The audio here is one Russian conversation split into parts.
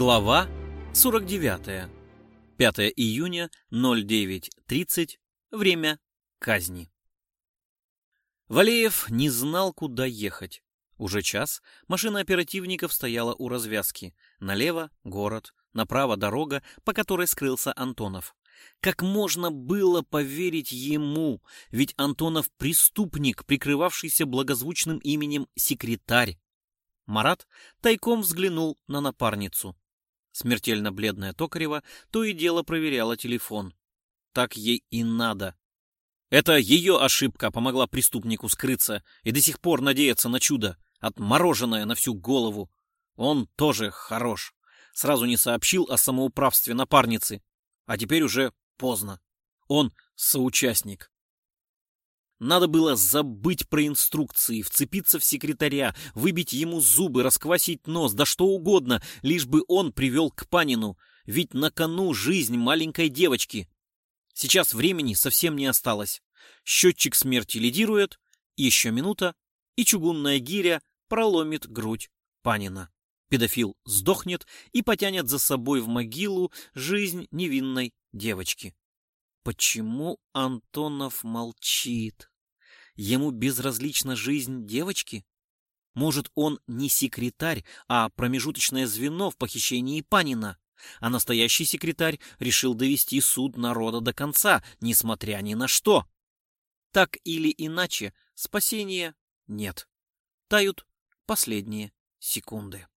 Глава 49. 5 июня 09.30. Время казни. Валеев не знал, куда ехать. Уже час машина оперативников стояла у развязки. Налево — город, направо — дорога, по которой скрылся Антонов. Как можно было поверить ему? Ведь Антонов — преступник, прикрывавшийся благозвучным именем секретарь. Марат тайком взглянул на напарницу. Смертельно бледная Токарева то и дело проверяла телефон. Так ей и надо. Это ее ошибка помогла преступнику скрыться и до сих пор надеяться на чудо, отмороженное на всю голову. Он тоже хорош. Сразу не сообщил о самоуправстве напарницы, а теперь уже поздно. Он соучастник. Надо было забыть про инструкции, вцепиться в секретаря, выбить ему зубы, расквасить нос, да что угодно, лишь бы он привел к Панину, ведь на кону жизнь маленькой девочки. Сейчас времени совсем не осталось. Счетчик смерти лидирует, еще минута, и чугунная гиря проломит грудь Панина. Педофил сдохнет и потянет за собой в могилу жизнь невинной девочки. Почему Антонов молчит? Ему безразлична жизнь девочки? Может, он не секретарь, а промежуточное звено в похищении Панина? А настоящий секретарь решил довести суд народа до конца, несмотря ни на что. Так или иначе, спасения нет. Тают последние секунды.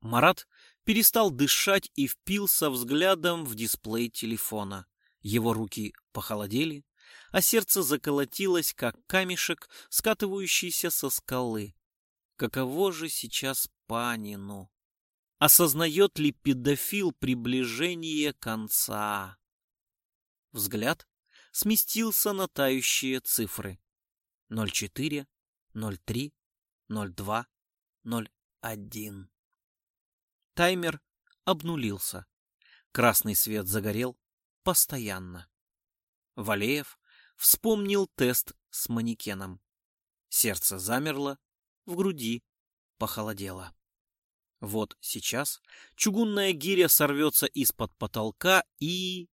Марат перестал дышать и впился взглядом в дисплей телефона. Его руки похолодели, а сердце заколотилось, как камешек, скатывающийся со скалы. Каково же сейчас Панину? Осознает ли педофил приближение конца? Взгляд сместился на тающие цифры. 04, 03, 02, 01. Таймер обнулился. Красный свет загорел, постоянно. Валеев вспомнил тест с манекеном. Сердце замерло, в груди похолодело. Вот сейчас чугунная гиря сорвется из-под потолка и...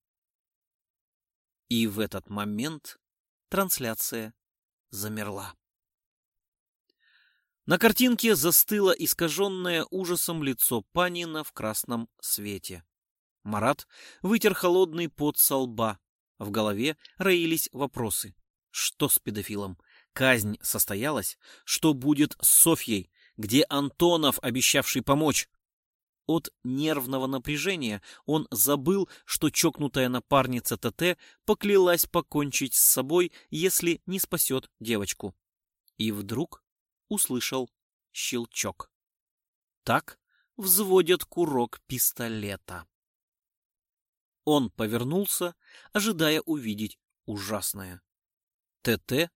И в этот момент трансляция замерла. На картинке застыло искаженное ужасом лицо Панина в красном свете. Марат вытер холодный пот со лба. В голове роились вопросы. Что с педофилом? Казнь состоялась? Что будет с Софьей? Где Антонов, обещавший помочь? От нервного напряжения он забыл, что чокнутая напарница ТТ поклялась покончить с собой, если не спасет девочку. И вдруг услышал щелчок. Так взводят курок пистолета. Он повернулся, ожидая увидеть ужасное. ТТ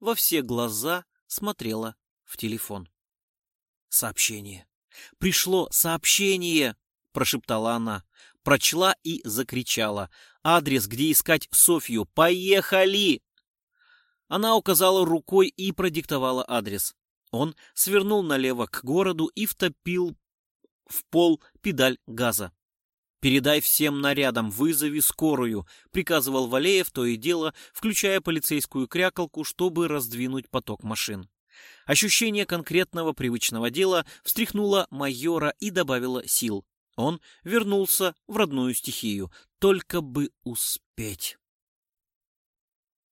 во все глаза смотрела в телефон. «Сообщение! Пришло сообщение!» — прошептала она. Прочла и закричала. «Адрес, где искать Софью! Поехали!» Она указала рукой и продиктовала адрес. Он свернул налево к городу и втопил в пол педаль газа. «Передай всем нарядам, вызови скорую», — приказывал Валеев то и дело, включая полицейскую крякалку, чтобы раздвинуть поток машин. Ощущение конкретного привычного дела встряхнуло майора и добавило сил. Он вернулся в родную стихию, только бы успеть.